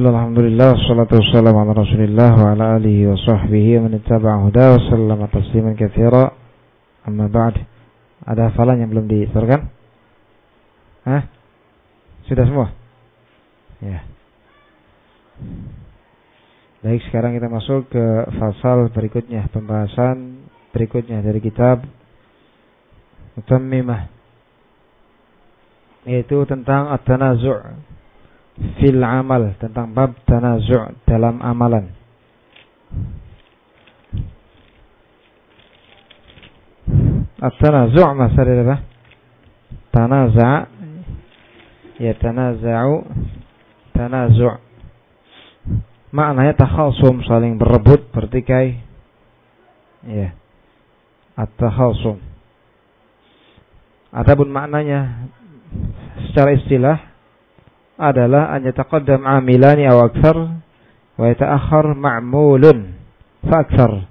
Bismillah, alhamdulillah, salatu wassalamu ala rasulillah wa ala alihi wa sahbihi wa man ittaba'a huda wa sallama tasliman katsira. Amma ba'd. Ada hafalan yang belum disetorkan? Hah? Sudah semua? Ya. Baik, sekarang kita masuk ke fasal berikutnya, pembahasan berikutnya dari kitab Mutammimah yaitu tentang at-tanazu' fil amal tentang bab tanazu' dalam amalan. At-tanazu' masalah apa? Tanaza' ya tanaza'u tanazu' maknanya takhasum saling berebut bertikai ya at-takhasum adapun maknanya secara istilah adalah an yataqaddam amilani aw akthar wa yata'akhkhar ma'mulun fa akthar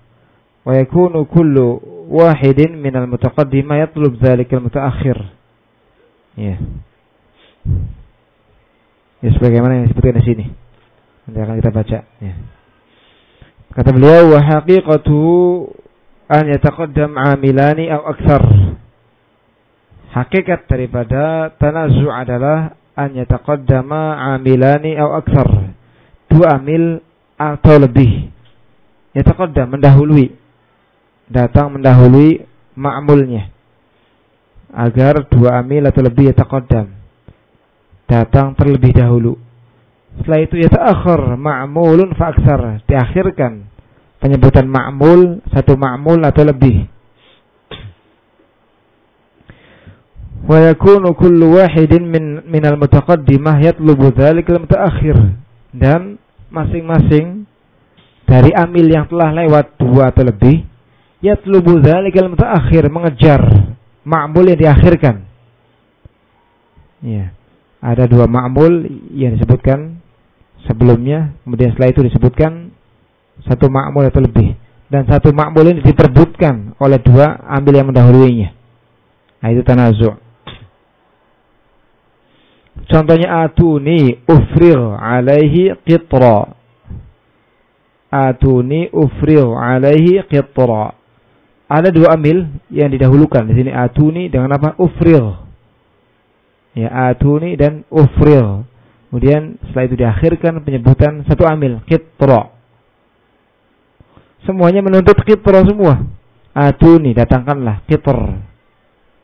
wa yakunu kullu wahidin min al-mutaqaddima yatlub dhalika al-mutaakhir ya. Ya sebagaimana yang disebutkan di sini. Nanti akan kita baca ya. Kata beliau wa haqiqatu an yataqaddam amilani aw akthar. Hakikat daripada tanazu adalah an yataqaddama amilani atau aksar. Dua amil atau lebih. Yataqaddam mendahului. Datang mendahului ma'mulnya. Agar dua amil atau lebih yataqaddam. Datang terlebih dahulu. Setelah itu yata'akhir ma'mulun fa'aksar. Diakhirkan penyebutan ma'mul, satu ma'mul atau lebih wa yakunu kullu wahidin min minal mutaqaddimah yatlubu dzalikal mutaakhir dan masing-masing dari amil yang telah lewat dua atau lebih yatlubu dzalikal mutaakhir mengejar ma'mul yang diakhirkan. Ya. Ada dua ma'mul yang disebutkan sebelumnya kemudian setelah itu disebutkan satu ma'mul atau lebih. Dan satu ma'mul ini diperbutkan oleh dua ambil yang mendahuluinya. Nah itu tanazu' Contohnya atuni ufril alaihi qitra. Atuni ufril alaihi qitra. Ada dua amil yang didahulukan di sini atuni dengan apa? Ufril. Ya, atuni dan ufril. Kemudian setelah itu diakhirkan penyebutan satu amil, qitra. Semuanya menuntut qitra semua. Atuni datangkanlah qitr.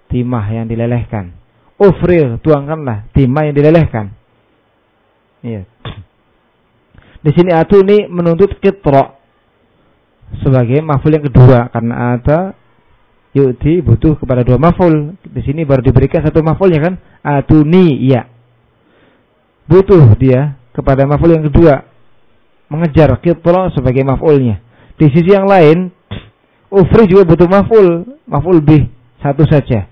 Timah yang dilelehkan ufril tuangkanlah. Timah yang dilelehkan. Iya. Di sini atu ini menuntut kitra sebagai maful yang kedua. Karena ada yuti butuh kepada dua maful di sini baru diberikan satu mafulnya kan? Atuni iya. Butuh dia kepada maful yang kedua. Mengejar kitra sebagai mafulnya di sisi yang lain ufri juga butuh maful maful bih satu saja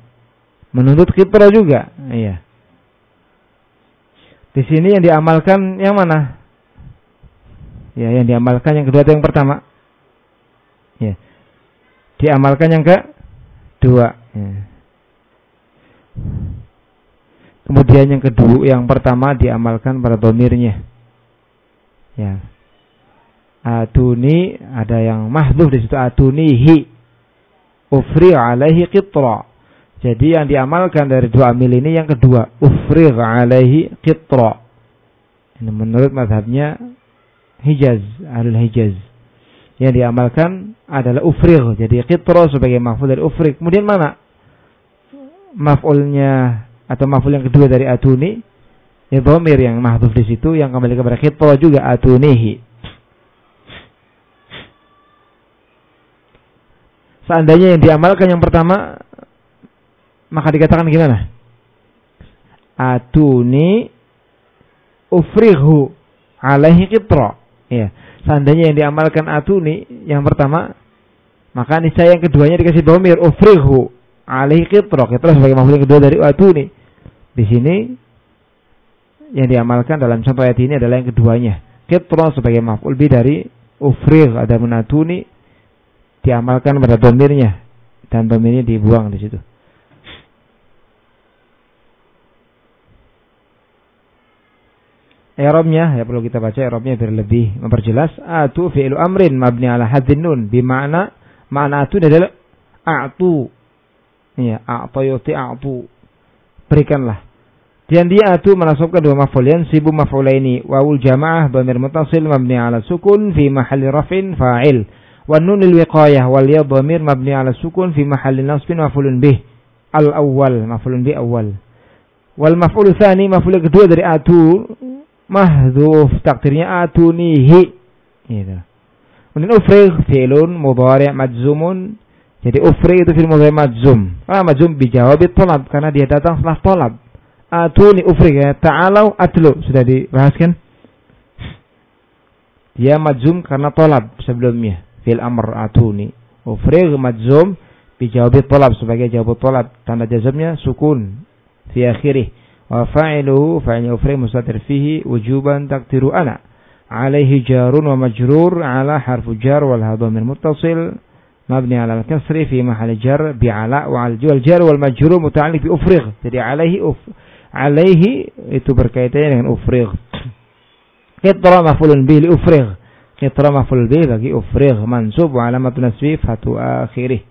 menuntut kiprah juga. Iya. Di sini yang diamalkan yang mana? Ya, yang diamalkan yang kedua atau yang pertama? Ya. Diamalkan yang ke dua. Ya. Kemudian yang kedua, yang pertama diamalkan pada domirnya. Ya. Atuni ada yang mahdzuf di situ atunihi. Ufri alaihi qitra. Jadi yang diamalkan dari dua amil ini yang kedua, ufrigh alaihi qitra. Ini menurut madhabnya Hijaz, Ahlul Hijaz. Yang diamalkan adalah ufrigh. Jadi qitra sebagai maf'ul dari ufrigh. Kemudian mana? Maf'ulnya atau maf'ul yang kedua dari atuni ya dhamir yang mahdhuf di situ yang kembali kepada qitra juga atunihi. Seandainya yang diamalkan yang pertama maka dikatakan gimana? Atuni ufrihu alaihi kitra. Ya. Seandainya yang diamalkan atuni yang pertama, maka niscaya yang keduanya dikasih domir ufrihu alaihi kitra. Kitra sebagai makhluk kedua dari atuni. Di sini yang diamalkan dalam contoh ayat ini adalah yang keduanya. Kitra sebagai maf'ul bi dari ufrih ada menatuni diamalkan pada domirnya dan domirnya dibuang di situ. I'rabnya ya perlu kita baca i'rabnya biar lebih memperjelas. Atu fi'lu amrin mabni ala hadzin nun bima'na makna atu adalah a'tu. Ya, a'ta yuti a'tu. Berikanlah. Dan dia atu menasabkan dua maf'ul yansibu maf'ulaini wawul jamaah dhamir mutasil mabni ala sukun fi mahalli rafin fa'il. Wa nunil wiqayah wal ya dhamir mabni ala sukun fi mahalli nasbin maf'ulun bih. Al awal maf'ulun bih awal. Wal maf'ul tsani maf'ul kedua dari atu mahdhuf takdirnya atunihi gitu. Kemudian ufrigh fi'lun mudhari' majzumun. Jadi ufrigh itu fi'il mudhari' majzum. Ah majzum bijawab tolab karena dia datang setelah tolab. Atuni ufrigh ya. Ta'alau atlu sudah dibahas kan? Dia majzum karena tolab sebelumnya. Fil amr atuni. Ufrigh majzum bijawab tolab sebagai jawab tolab. Tanda jazamnya sukun fi akhirih وفاعله فاعل أفري مستتر فيه وجوبا تقدير أنا عليه جار ومجرور على حرف جار والهضم المتصل مبني على الكسر في محل جر بعلاء وعلى الجار والمجرور متعلق بأفرغ jadi عليه أف عليه itu berkaitan dengan ufrigh Qitra maf'ulun bih li ufrigh Qitra maf'ul bih bagi ufrigh mansub wa alamat nasbi fatu akhirih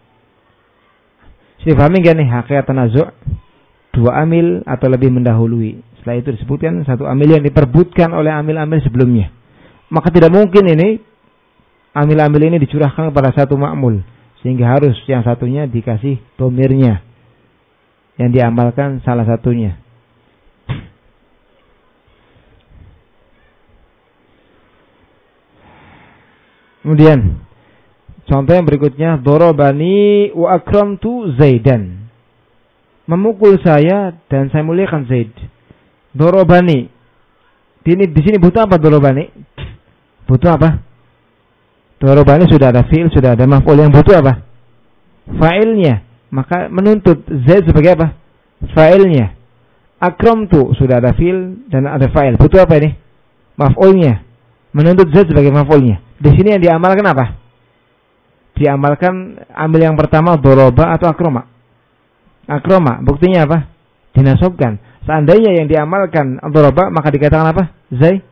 Sudah pahami gak nih hakikat tanazu' dua amil atau lebih mendahului. Setelah itu disebutkan satu amil yang diperbutkan oleh amil-amil sebelumnya. Maka tidak mungkin ini amil-amil ini dicurahkan kepada satu makmul. Sehingga harus yang satunya dikasih domirnya. Yang diamalkan salah satunya. Kemudian contoh yang berikutnya dorobani wa akramtu zaidan memukul saya dan saya muliakan Zaid. Dorobani. Ini di sini butuh apa dorobani? Butuh apa? Dorobani sudah ada fiil, sudah ada maf'ul yang butuh apa? Fa'ilnya. Maka menuntut Zaid sebagai apa? Fa'ilnya. Akram tu sudah ada fiil dan ada fa'il. Butuh apa ini? Maf'ulnya. Menuntut Zaid sebagai maf'ulnya. Di sini yang diamalkan apa? Diamalkan ambil yang pertama doroba atau akroma akroma. Buktinya apa? Dinasobkan. Seandainya yang diamalkan doroba maka dikatakan apa? Zai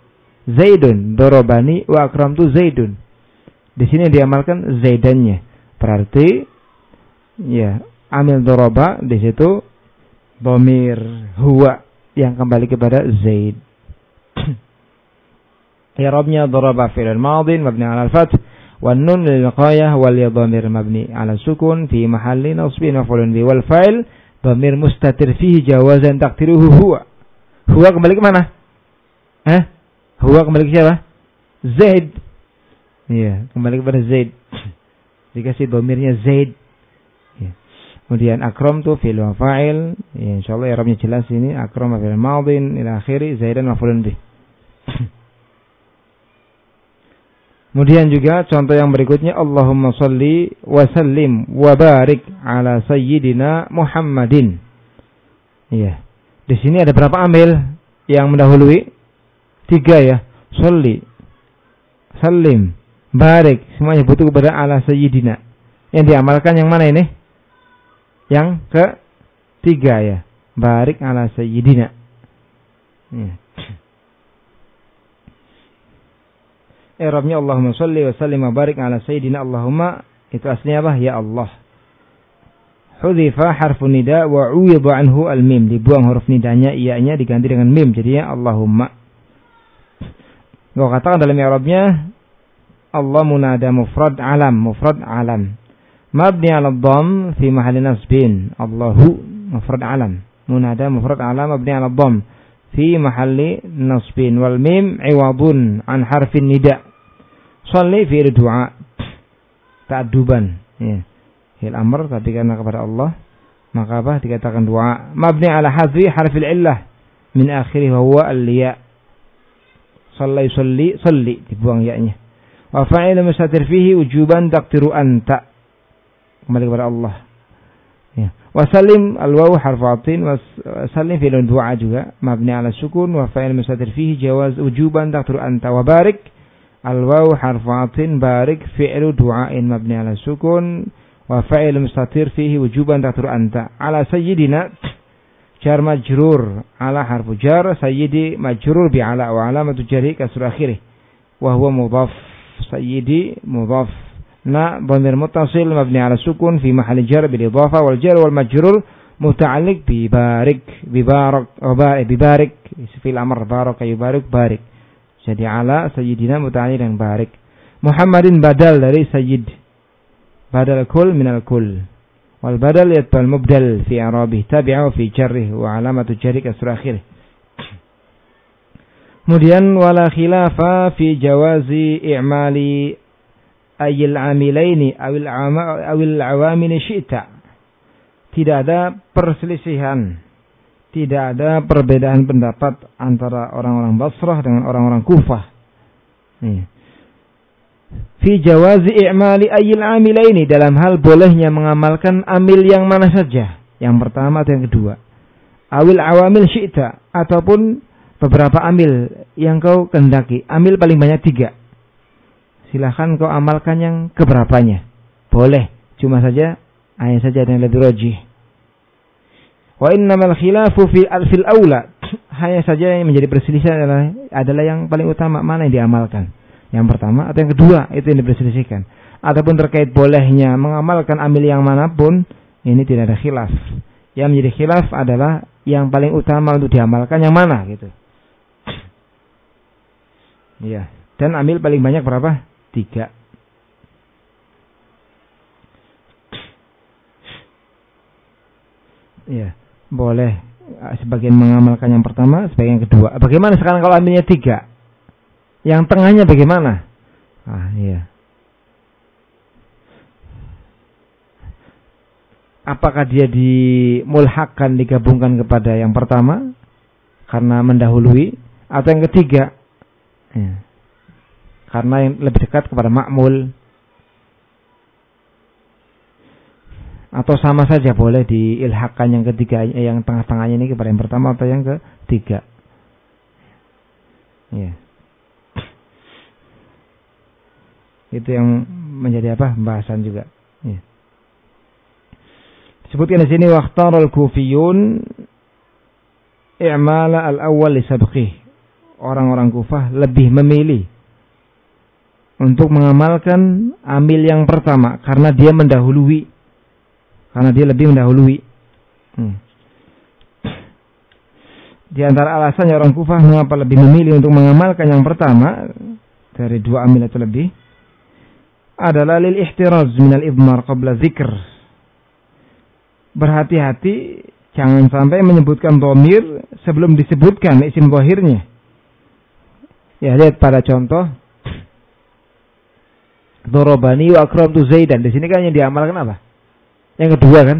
Zaidun. Dorobani wa akram tu Zaidun. Di sini diamalkan Zaidannya. Berarti ya amil doroba di situ bomir huwa yang kembali kepada Zaid. I'rabnya daraba fi'il madin mabni al-fath wa nun lil qayah wal ya dhamir mabni ala sukun fi mahalli nasbin bi wal fa'il. Dhamir mustatir fihi jawazan taqdiruhu huwa. Huwa kembali ke mana? Eh? Huwa kembali ke siapa? Zaid. Iya kembali kepada Zaid. Dikasih domirnya Zaid. Ya. kemudian akram tu fi'il wal fa'il. Iya, ya, insyaallah ya jelas ini akram fi'il maudin ila akhiri Zaidan maf'ulun Kemudian juga contoh yang berikutnya Allahumma salli wa sallim wa barik ala sayyidina Muhammadin. Iya. Di sini ada berapa amil yang mendahului? Tiga ya. Salli, sallim, barik. Semuanya butuh kepada ala sayyidina. Yang diamalkan yang mana ini? Yang ke tiga ya. Barik ala sayyidina. Iya. I'rabnya Allahumma salli wa sallim wa barik ala sayyidina Allahumma itu aslinya apa? Ya Allah. Hudhifa harfu nida wa uwidha anhu al-mim. Dibuang huruf nidanya, nya diganti dengan mim. Jadinya Allahumma. Kau katakan dalam i'rabnya Allah munada mufrad alam, mufrad alam. Mabni ala dham fi mahalli nasbin. Allahu mufrad alam. Munada mufrad alam mabni ala dham fi mahalli nasbin wal mim iwadun an harfin nida Salli fi'il du'a. Ta'duban. Ya. Hil amr tapi karena kepada Allah. Maka apa? Dikatakan doa mabni ala hadhi harfil illah. Min akhiri wa huwa al-ya salli salli salli dibuang ya-nya. Wa fa'il mustatir fihi wujuban taqdiru anta. Kembali kepada Allah. Ya. Wa salim al-wawu harfu atin. Wa salim fi'il du'a juga. Mabni ala sukun. Wa fa'il mustatir fihi jawaz wujuban taqdiru anta. Wa barik Al-waw harfatin barik fi'lu du'ain mabni ala sukun wa fa'il mustatir fihi wujuban tatur anta. Ala sayyidina jar majrur. Ala harfu jar sayyidi majrur bi ala wa alamatu jari kasr akhirih. Wa huwa mudhaf. Sayyidi mudhaf. Na dhamir muttasil mabni ala sukun fi mahali jar bil idafa wal jar wal majrur muta'alliq bi barik bi barak wa bi barik. Fil amr baraka yubarik barik jadi ala sayyidina mutani yang barik. Muhammadin badal dari sayyid. Badal kul minal kul. Wal badal yatbal mubdal fi Arabi. tabi'ahu fi jarrih wa alamatu jarrih akhir. Kemudian wala khilafa fi jawazi i'mali ayil amilaini awil awamini syi'ta. Tidak ada perselisihan tidak ada perbedaan pendapat antara orang-orang Basrah dengan orang-orang Kufah. Nih fi jawazi i'mali ayil ini dalam hal bolehnya mengamalkan amil yang mana saja. Yang pertama atau yang kedua. Awil awamil syi'ta ataupun beberapa amil yang kau kendaki. Amil paling banyak tiga. Silahkan kau amalkan yang keberapanya. Boleh. Cuma saja hanya saja yang lebih rojih. Wa innamal khilafu fi fil aula. Hanya saja yang menjadi perselisihan adalah adalah yang paling utama mana yang diamalkan yang pertama atau yang kedua itu yang diperselisihkan. Ataupun terkait bolehnya mengamalkan amil yang mana pun ini tidak ada khilaf. Yang menjadi khilaf adalah yang paling utama untuk diamalkan yang mana gitu. Iya. Dan amil paling banyak berapa? Tiga. Iya. Boleh sebagian mengamalkan yang pertama, sebagian yang kedua. Bagaimana sekarang kalau ambilnya tiga? Yang tengahnya bagaimana? Ah, iya. Apakah dia dimulhakkan digabungkan kepada yang pertama karena mendahului atau yang ketiga? Ya. Karena yang lebih dekat kepada makmul atau sama saja boleh diilhakkan yang ketiga yang tengah-tengahnya ini kepada yang pertama atau yang ketiga. Ya. Itu yang menjadi apa? Pembahasan juga. Ya. Disebutkan di sini waqtarul kufiyun i'mala al-awwal li. Orang-orang Kufah lebih memilih untuk mengamalkan amil yang pertama karena dia mendahului karena dia lebih mendahului. Hmm. Di antara alasannya orang Kufah mengapa lebih memilih untuk mengamalkan yang pertama dari dua amil atau lebih adalah lil ihtiraz minal ibmar qabla zikr. Berhati-hati jangan sampai menyebutkan domir sebelum disebutkan isim bohirnya. Ya lihat pada contoh Dorobani wa tu Zaidan. Di sini kan yang diamalkan apa? Yang kedua kan?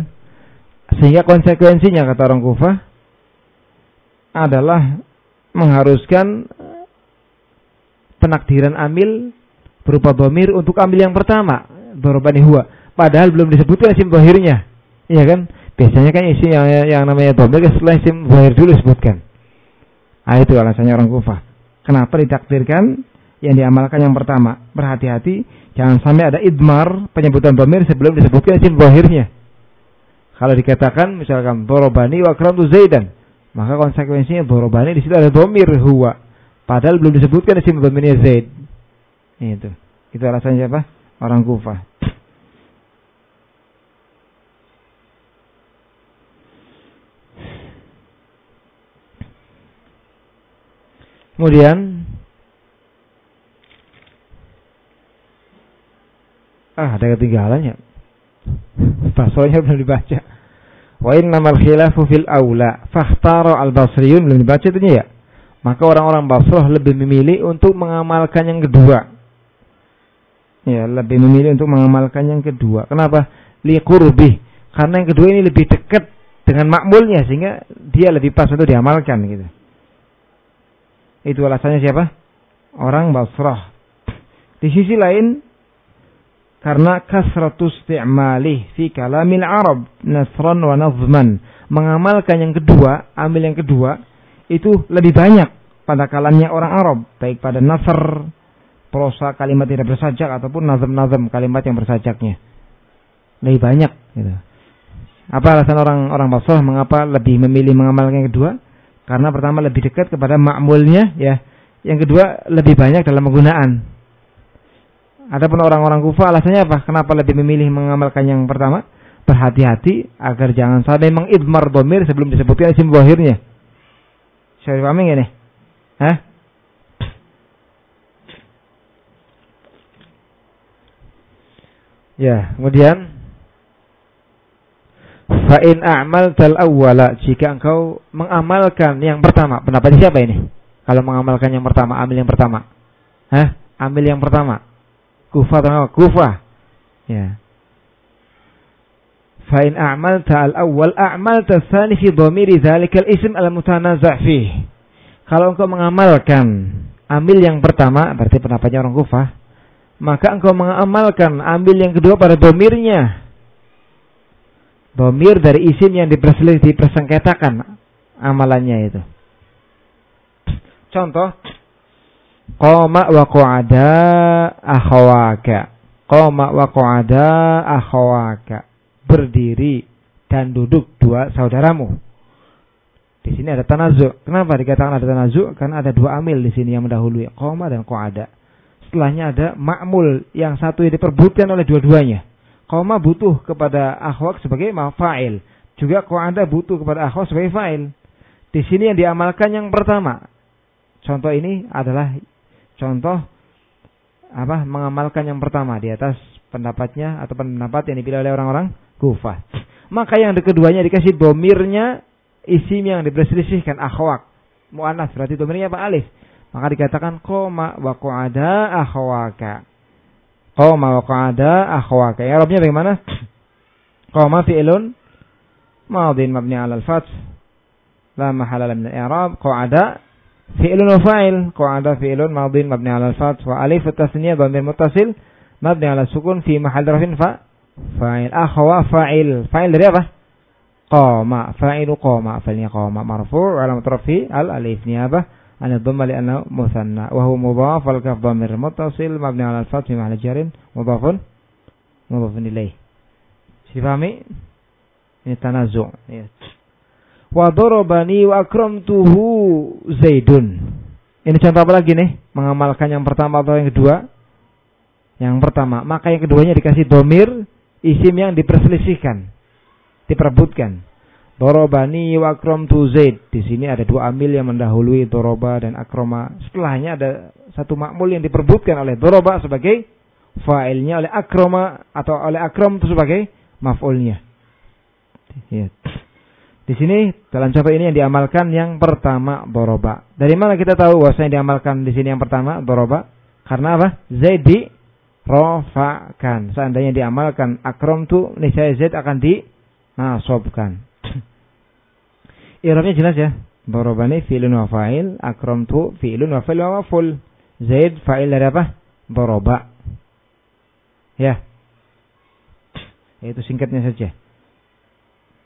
Sehingga konsekuensinya kata orang Kufah adalah mengharuskan penakdiran amil berupa domir untuk ambil yang pertama huwa. Padahal belum disebutkan isim zahirnya iya kan? Biasanya kan isi yang, yang namanya domir kan setelah isim zahir dulu disebutkan. Ah itu alasannya orang kufah kenapa ditakdirkan yang diamalkan yang pertama berhati-hati jangan sampai ada idmar penyebutan domir sebelum disebutkan isim zahirnya kalau dikatakan misalkan dorobani wa tu zaidan maka konsekuensinya dorobani di situ ada domir huwa padahal belum disebutkan isim domirnya zaid itu. Itu alasan siapa? Orang Kufah. Kemudian ah ada ketinggalan ya. Basonya belum dibaca. Wa innamal khilafu fil aula fakhtara al-basriyun belum dibaca itu ya. Maka orang-orang Basrah lebih memilih untuk mengamalkan yang kedua ya lebih memilih untuk mengamalkan yang kedua. Kenapa? Liqurbi. Karena yang kedua ini lebih dekat dengan makmulnya sehingga dia lebih pas untuk diamalkan gitu. Itu alasannya siapa? Orang Basrah. Di sisi lain karena kasratus ti'malih fi kalamil Arab nasran wa nazman. Mengamalkan yang kedua, ambil yang kedua itu lebih banyak pada kalamnya orang Arab, baik pada nasr prosa kalimat tidak bersajak ataupun nazam-nazam kalimat yang bersajaknya. Lebih banyak gitu. Apa alasan orang orang Basrah mengapa lebih memilih mengamalkan yang kedua? Karena pertama lebih dekat kepada makmulnya ya. Yang kedua lebih banyak dalam penggunaan. Adapun orang-orang Kufah alasannya apa? Kenapa lebih memilih mengamalkan yang pertama? Berhati-hati agar jangan sampai mengidmar domir sebelum disebutkan isim zahirnya. Saya pahami nggak nih? Hah? Ya, kemudian Fa'in a'mal tal awwala jika engkau mengamalkan yang pertama. Pendapat siapa ini? Kalau mengamalkan yang pertama, ambil yang pertama. Hah? Ambil yang pertama. Kufa atau apa? Kufa. Ya. Fa'in a'mal tal awwal a'mal tasani fi dhamiri dzalikal ism al mutanaza' fih. Kalau engkau mengamalkan ambil yang pertama, berarti pendapatnya orang Kufah, maka engkau mengamalkan ambil yang kedua pada domirnya Domir dari isim yang dipersengketakan amalannya itu. Contoh, Qoma wa qu'ada akhawaka. Qoma wa qu'ada akhawaka. Berdiri dan duduk dua saudaramu. Di sini ada tanazuk. Kenapa dikatakan ada tanazuk? Karena ada dua amil di sini yang mendahului. Qoma dan qu'ada. Setelahnya ada ma'mul yang satu yang diperbutkan oleh dua-duanya. Koma butuh kepada akhwak sebagai fa'il. Juga anda butuh kepada akhwak sebagai fa'il. Di sini yang diamalkan yang pertama. Contoh ini adalah contoh apa mengamalkan yang pertama di atas pendapatnya atau pendapat yang dipilih oleh orang-orang kufah. Maka yang keduanya dikasih domirnya isim yang diperselisihkan akhwak. Mu'anas berarti domirnya apa alif. Maka dikatakan koma wa ada akhwaka. Qoma wa qa'ada akhwaka. Ya Arabnya bagaimana? Qoma fi'lun madin mabni 'ala al-fath la mahala min al-i'rab. Qa'ada فعل وفاعل قاعدة فعل ماض مبني على الفتح وألف التثنية ضمير متصل مبني على السكون في محل رفع ف. فاعل. أخوة فاعل. فاعل dari قام. فاعل قام. فاعل قام. مرفوع. على رفعه الألف نيابة عن الضمة لأنه مثنى. وهو مضاف. والكاف ضمير متصل مبني على الفتح في محل جر مضاف. مضاف إليه. شفامي Ini tanazu. Ya. Wa darabani wa akramtuhu zaidun ini contoh apa lagi nih mengamalkan yang pertama atau yang kedua yang pertama maka yang keduanya dikasih domir isim yang diperselisihkan diperebutkan Dorobani wa akrom tu zaid. Di sini ada dua amil yang mendahului doroba dan akroma. Setelahnya ada satu makmul yang diperbutkan oleh doroba sebagai fa'ilnya oleh akroma atau oleh akrom itu sebagai maf'ulnya. Ya. Di sini dalam contoh ini yang diamalkan yang pertama doroba. Dari mana kita tahu bahwa yang diamalkan di sini yang pertama doroba? Karena apa? Zaid di rofakan. Seandainya diamalkan akrom tu niscaya Zaid akan di nasobkan. Irabnya jelas ya. Dorobani fi'lun wa fa'il, akramtu fi'lun wa fa'il wa maf'ul. Zaid fa'il dari apa? Doroba. Ya. Itu singkatnya saja.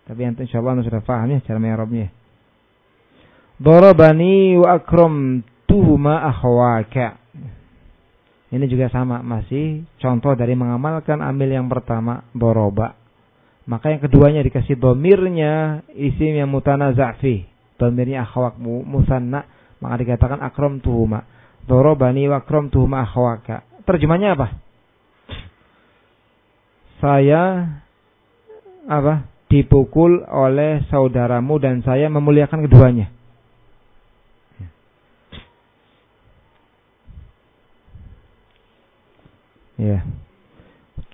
Tapi yang insya Allah sudah paham ya cara mengarabnya. Dorobani wa akramtuhuma akhwaka. Ini juga sama masih contoh dari mengamalkan ambil yang pertama doroba. Maka yang keduanya dikasih domirnya isim yang mutanaza' fi. Domirnya akhwak musanna. Maka dikatakan akrom tuhuma. Dorobani wa akrom tuhuma akhwaka. Terjemahnya apa? Saya apa? Dipukul oleh saudaramu dan saya memuliakan keduanya. Ya.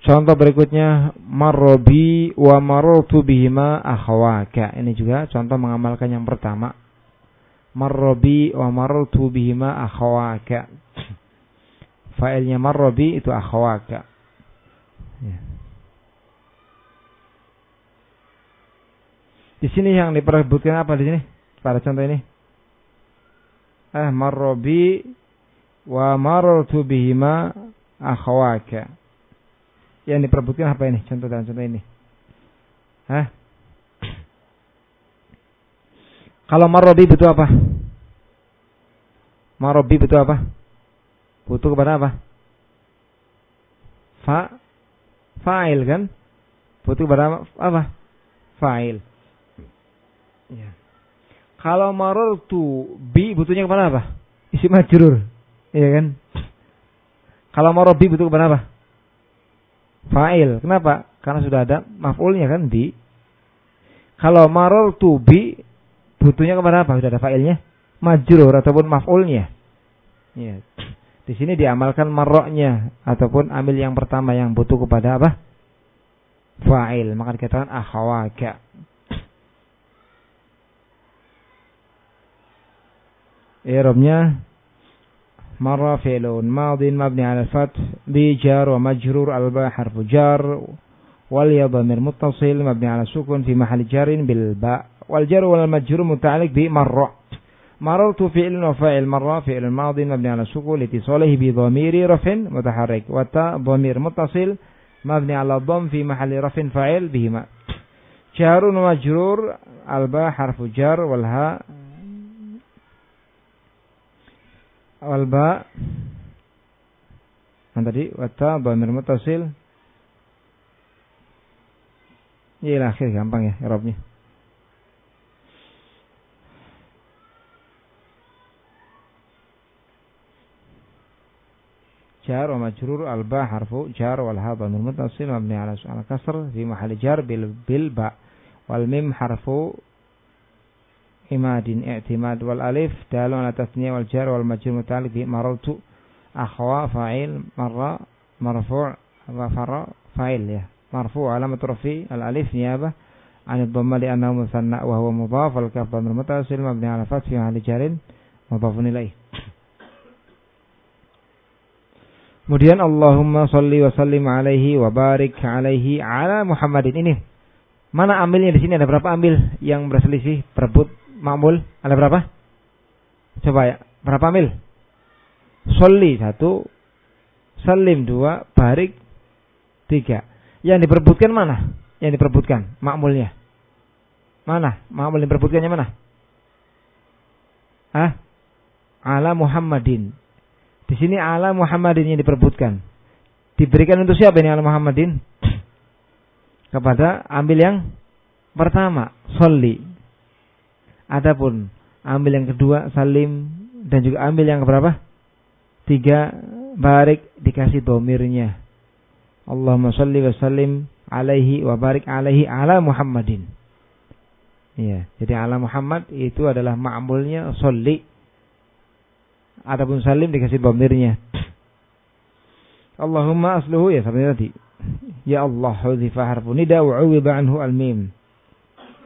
Contoh berikutnya marrobi wa marrotu bihima akhwaka. Ini juga contoh mengamalkan yang pertama. Marrobi wa marrotu bihima akhwaka. Failnya marrobi itu akhwaka. Ya. Di sini yang diperebutkan apa di sini? Pada contoh ini. Eh marrobi wa marrotu bihima akhwaka. Yang diperbutkan apa ini? Contoh dan contoh ini. Hah? Kalau marobi butuh apa? Marobi butuh apa? Butuh kepada apa? Fa fa'il kan? Butuh kepada apa? fa'il. Ya. Kalau marartu bi butuhnya kepada apa? Isi majrur. Iya kan? Kalau marartu bi butuh kepada apa? Fa'il. Kenapa? Karena sudah ada maf'ulnya kan bi. Kalau marartu bi butuhnya kepada apa? Sudah ada fa'ilnya? Majrur ataupun maf'ulnya. Ya. Di sini diamalkan maroknya ataupun ambil yang pertama yang butuh kepada apa? Fa'il. Maka dikatakan akhawaka. إعرابnya مرة فعل ماض مبني على الفتح بجار ومجرور الباء حرف جار والياء ضمير متصل مبني على السكون في محل جار بالباء والجار والمجرور متعلق بمرة مررت فعل وفاعل مرة فعل ماض مبني على السكون لاتصاله بضمير رفع متحرك والتاء ضمير متصل مبني على الضم في محل رفع فاعل بهما. جار ومجرور الباء حرف جار والهاء awal ba. Yang tadi wata banir mutasil ya lah akhir gampang ya Arabnya. Jar wa majrur al ba harfu jar wal ha banir mutasil mabni ala su'al kasr fi mahal jar bil bil ba. Wal mim harfu imadin i'timad wal alif dalu ala tasniya wal jar wal majrur mutalik bi marartu akhwa fa'il marra marfu' wa farra fa'il ya. Marfu' alamat rafi al alif niyaba an dhamma li annahu musanna wa huwa mudhaf al kaf dhamir mutasil mabni ala fathi wa ala jarin mudhafun ilayh. Kemudian Allahumma salli wa sallim alaihi wa barik alaihi ala Muhammadin. Ini. Mana ambilnya di sini? Ada berapa ambil yang berselisih perebut? Makmul? Ada berapa? Coba ya, berapa ambil? Salli satu, salim dua, barik tiga. Yang diperebutkan mana? Yang diperebutkan makmulnya. Mana? Makmul yang diperebutkannya mana? Ah? Ala Muhammadin. Di sini ala Muhammadin yang diperbutkan. Diberikan untuk siapa ini ala Muhammadin? Kepada ambil yang pertama, soli. Adapun ambil yang kedua, salim. Dan juga ambil yang keberapa? Tiga, barik dikasih domirnya. Allahumma salli wa sallim alaihi wa barik alaihi ala Muhammadin. Ya, jadi ala Muhammad itu adalah ma'mulnya soli Adapun salim dikasih bamirnya. Allahumma asluhu ya seperti tadi. Ya Allah hudhifa harfu nida wa uwiba anhu al-mim.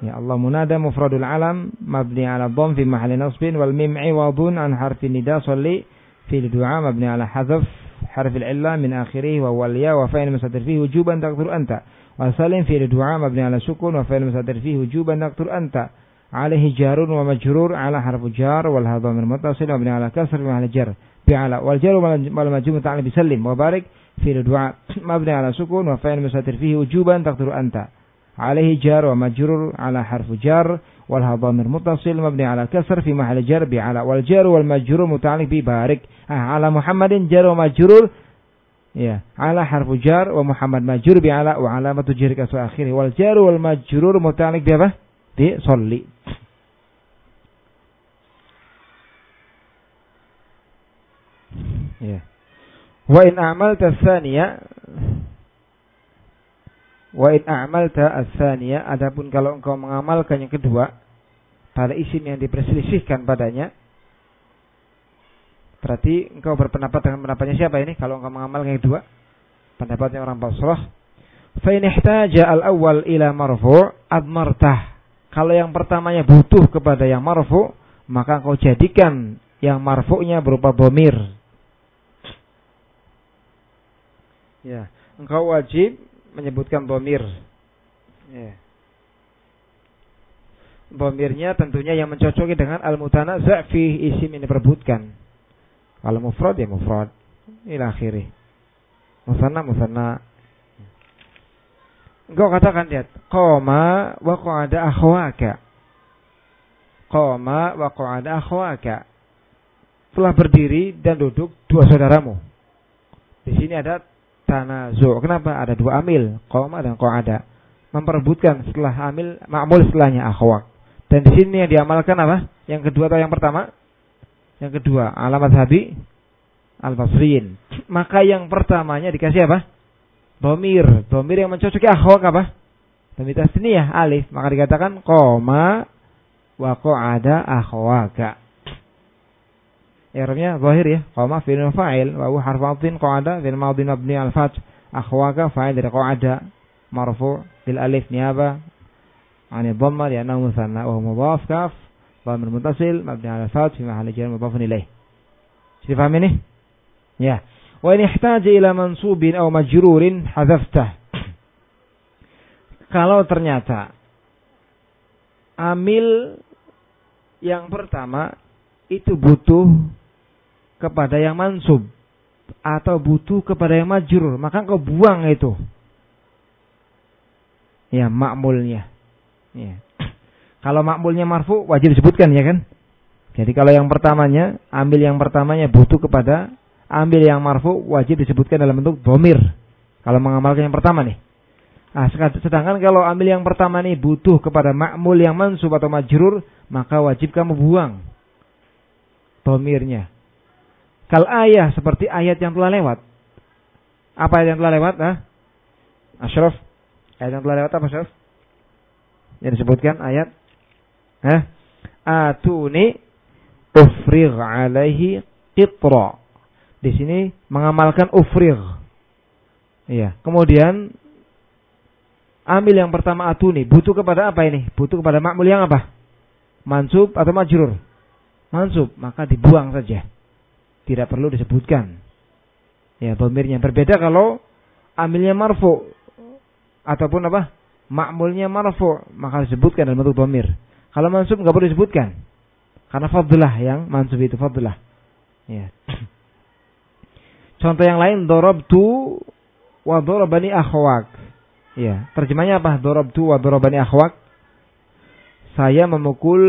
Ya Allah munada mufradul alam mabni ala dhom fi mahali nasbin wal mim iwadun an harfi nida salli fi du'a mabni ala hazaf harfi al-illa min akhirih wa wal ya wa fa'il musatir fihi wujuban taqdir anta wa salim fi du'a mabni ala sukun wa fa'il musatir fihi wujuban taqdir anta عليه جار ومجرور على حرف جار والهضم المتصل مبني على كسر في محل جر بعلى والجر والمجرور متعلق بسلم وبارك في الدعاء مبني على سكون وفعل مساتر فيه وجوبا تقدر أنت عليه جار ومجرور على حرف جار والها ضمير متصل مبني على كسر في محل جر بعلى والجار والمجرور متعلق ببارك آه على محمد جار ومجرور يا على حرف جار ومحمد مجرور بعلى وعلامة جر كسر آخره. والجار والمجرور متعلق بapa بصلي. Wa in a'malta tsaniya Wa in a'malta ats-tsaniya adapun kalau engkau mengamalkan yang kedua pada isim yang diperselisihkan padanya berarti engkau berpendapat dengan pendapatnya siapa ini? Kalau engkau mengamalkan yang kedua pendapatnya orang Basrah. Fa in ihtaja al-awwal ila marfu' admartah. Kalau yang pertamanya butuh kepada yang marfu maka engkau jadikan yang marfu'nya berupa bomir. Ya, engkau wajib menyebutkan bomir. Ya. Bomirnya tentunya yang mencocoki dengan al-mutana fi isim ini perbutkan. Kalau mufrad ya mufrad. Ila akhiri. Musanna musanna. Engkau katakan lihat, qoma wa qa'ada akhwaka. Qoma wa qa'ada akhwaka. Telah berdiri dan duduk dua saudaramu. Di sini ada tanazu. Kenapa? Ada dua amil, qoma dan qa'ada. memperebutkan setelah amil makmul setelahnya akhwak. Dan di sini yang diamalkan apa? Yang kedua atau yang pertama? Yang kedua, alamat habi al-basriin. Maka yang pertamanya dikasih apa? Domir. Domir yang mencocoki akhwak apa? Domir tasniyah alif. Maka dikatakan koma wa ada akhwaka. I'rabnya zahir ya. Qama fi'il fa'il wa huwa harfu 'atfin qa'ada fil madhi mabni al fath. Akhwaka fa'il dari qa'ada marfu' bil alif niyaba عن الضمة لأنه مثنى وهو مضاف كاف ضمير متصل مبني على الفتح في محل جر مضاف إليه. Sudah paham ini? Ya. Wa in ihtaja ila mansubin aw majrurin hadzafta. Kalau ternyata amil yang pertama itu butuh kepada yang mansub atau butuh kepada yang majrur, maka kau buang itu. Ya, makmulnya. Ya. Kalau makmulnya marfu wajib disebutkan ya kan? Jadi kalau yang pertamanya, ambil yang pertamanya butuh kepada ambil yang marfu wajib disebutkan dalam bentuk domir. Kalau mengamalkan yang pertama nih. Nah, sedangkan kalau ambil yang pertama nih butuh kepada makmul yang mansub atau majrur, maka wajib kamu buang domirnya. Kal ayah seperti ayat yang telah lewat. Apa ayat yang telah lewat? Ah? Ashraf. Ayat yang telah lewat apa Ashraf? Yang disebutkan ayat. Hah? Atuni ufrigh alaihi qitra. Di sini mengamalkan ufrigh. Iya. Kemudian ambil yang pertama atuni. Butuh kepada apa ini? Butuh kepada makmul yang apa? Mansub atau majrur? Mansub. Maka dibuang saja tidak perlu disebutkan. Ya, domirnya berbeda kalau amilnya marfu ataupun apa? Makmulnya marfu, maka disebutkan dalam bentuk domir. Kalau mansub nggak perlu disebutkan. Karena fadlah yang mansub itu fadlah. Ya. Contoh yang lain dorobtu wa dorobani akhwak. Ya, terjemahnya apa? Dorobtu wa dorobani akhwak. Saya memukul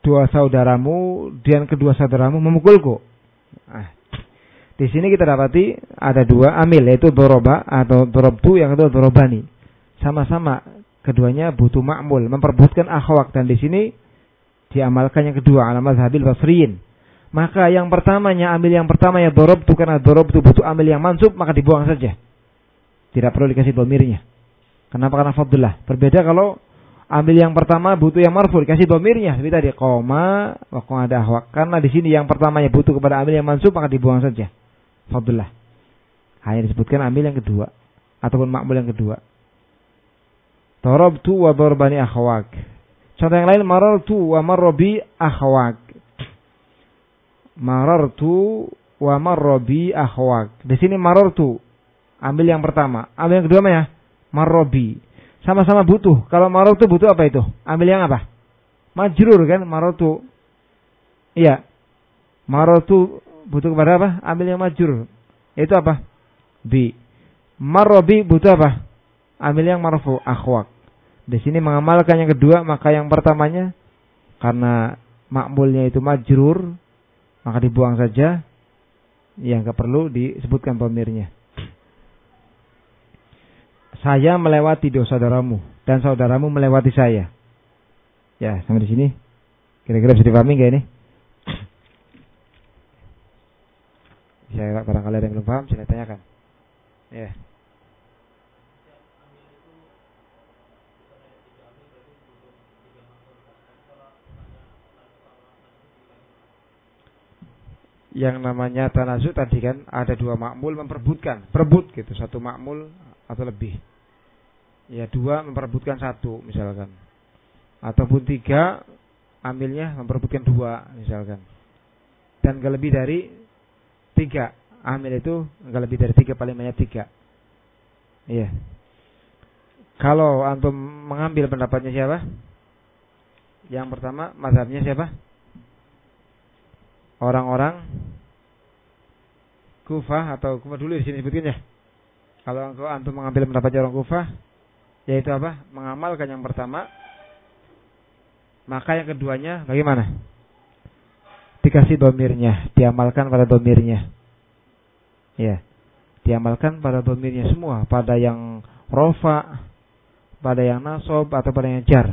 dua saudaramu dan kedua saudaramu memukulku. Ah. Di sini kita dapati ada dua amil yaitu doroba atau dorobtu yang kedua dorobani. Sama-sama keduanya butuh makmul memperbutkan akhwak dan di sini diamalkan yang kedua alamat habil basriin. Maka yang pertamanya ambil yang pertama ya dorobtu karena dorobtu butuh ambil yang mansub maka dibuang saja. Tidak perlu dikasih domirnya. Kenapa? Karena fadullah. Berbeda kalau ambil yang pertama butuh yang marfu dikasih domirnya. Seperti tadi koma waktu ada ahwak karena di sini yang pertamanya butuh kepada ambil yang mansub maka dibuang saja. Fadullah hanya disebutkan ambil yang kedua ataupun makmul yang kedua. Tu wa darbani akhwak. Contoh yang lain marartu wa marrobi akhwak. Marartu wa marrobi akhwak. Di sini marartu ambil yang pertama. Ambil yang kedua mana? Ya marrobi sama-sama butuh. Kalau marotu butuh apa itu? Ambil yang apa? Majrur kan marotu. Iya. Marotu butuh kepada apa? Ambil yang majrur. Itu apa? Bi. Marobi butuh apa? Ambil yang marfu akhwak. Di sini mengamalkan yang kedua, maka yang pertamanya karena makmulnya itu majrur, maka dibuang saja. Yang gak perlu disebutkan pemirnya saya melewati dosa saudaramu dan saudaramu melewati saya. Ya, sampai di sini. Kira-kira bisa dipahami nggak ini? Ya, barangkali ada yang belum paham, saya tanyakan. Ya. yang namanya tanazuk tadi kan ada dua makmul memperbutkan, perebut gitu, satu makmul atau lebih. Ya dua memperebutkan satu misalkan, ataupun tiga ambilnya memperebutkan dua misalkan, dan gak lebih dari tiga ambil itu gak lebih dari tiga paling banyak tiga. Iya. Kalau antum mengambil pendapatnya siapa? Yang pertama mazhabnya siapa? orang-orang Kufah atau Kufah dulu di sini sebutkan ya. Kalau antum mengambil pendapat orang Kufah, yaitu apa? Mengamalkan yang pertama, maka yang keduanya bagaimana? Dikasih domirnya, diamalkan pada domirnya. Ya, diamalkan pada domirnya semua, pada yang rofa, pada yang nasob atau pada yang jar.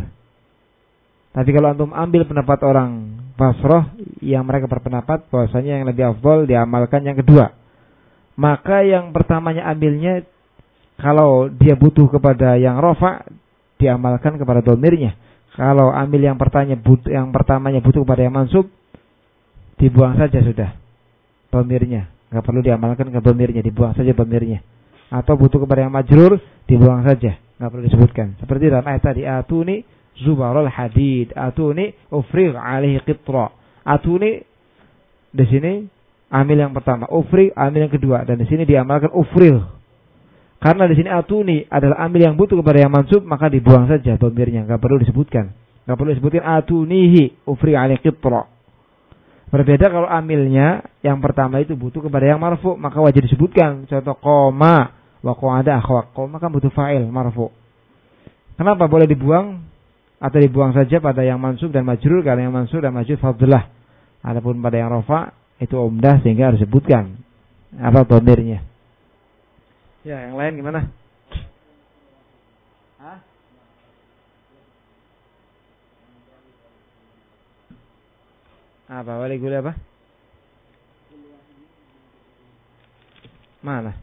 Tapi kalau antum ambil pendapat orang Basroh yang mereka berpendapat bahwasanya yang lebih afdol diamalkan yang kedua. Maka yang pertamanya ambilnya kalau dia butuh kepada yang rofa diamalkan kepada domirnya. Kalau ambil yang pertanyaan butuh yang pertamanya butuh kepada yang mansub dibuang saja sudah domirnya. Nggak perlu diamalkan ke domirnya, dibuang saja domirnya. Atau butuh kepada yang majrur dibuang saja, nggak perlu disebutkan. Seperti dalam ayat tadi atuni zubarul hadid. Atuni ufrig alaihi qitra. Atuni di sini amil yang pertama, ufrig amil yang kedua dan di sini diamalkan ufrig. Karena di sini atuni adalah amil yang butuh kepada yang mansub, maka dibuang saja domirnya, nggak perlu disebutkan. Nggak perlu disebutkan atunihi alaihi qitra. Berbeda kalau amilnya yang pertama itu butuh kepada yang marfu, maka wajib disebutkan. Contoh koma wa ada akhwak. Koma kan butuh fa'il marfu. Kenapa boleh dibuang? atau dibuang saja pada yang mansub dan majrur karena yang mansub dan majrur fadlah. Adapun pada yang rofa itu umdah sehingga harus disebutkan apa domirnya. Ya, yang lain gimana? Hah? Apa wali gula apa? Mana?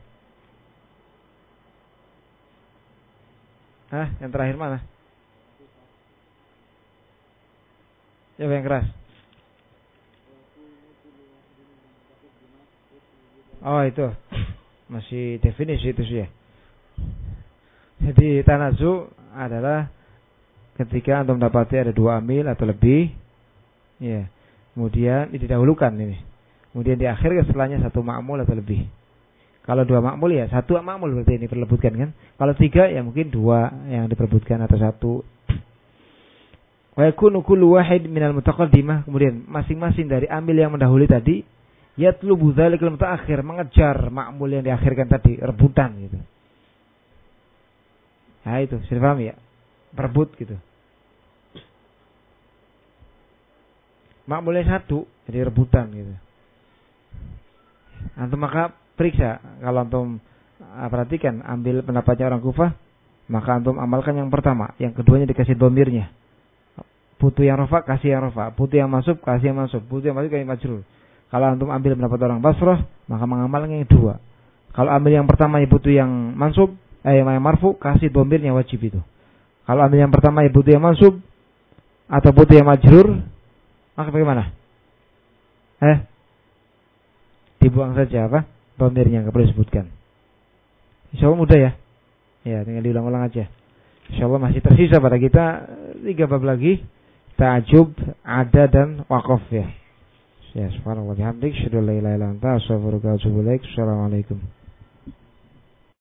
Hah? Yang terakhir mana? Siapa yang keras? Oh itu masih definisi itu sih ya. Jadi tanazu adalah ketika antum dapati ada dua amil atau lebih, ya. Kemudian didahulukan ini. Kemudian di akhir setelahnya satu makmul atau lebih. Kalau dua makmul ya satu makmul berarti ini diperbutkan kan. Kalau tiga ya mungkin dua yang diperbutkan atau satu Wa yakunu kullu wahid minal mutaqaddimah kemudian masing-masing dari ambil yang mendahului tadi yatlubu dzalikal mutaakhir mengejar makmul yang diakhirkan tadi rebutan gitu. Nah itu, sudah paham ya? Berebut gitu. Makmulnya satu, jadi rebutan gitu. Antum maka periksa kalau antum ah, perhatikan ambil pendapatnya orang Kufah, maka antum amalkan yang pertama, yang keduanya dikasih domirnya butuh yang rofa kasih yang rofa butuh yang masuk kasih yang masuk butuh yang masuk kasih majrur kalau antum ambil pendapat orang basroh maka mengamalkan yang dua. Kalau ambil yang pertama yang butuh yang mansub eh yang marfu kasih domirnya wajib itu. Kalau ambil yang pertama yang butuh yang mansub atau butuh yang majrur maka bagaimana? Eh? Dibuang saja apa? Domirnya nggak perlu disebutkan. Insya Allah mudah ya. Ya tinggal diulang-ulang aja. Insya Allah masih tersisa pada kita tiga bab lagi. Ta'jub, ada dan wakaf ya. Ya, subhanallah bihamdik, syukur la ilaha illa anta. Assalamualaikum.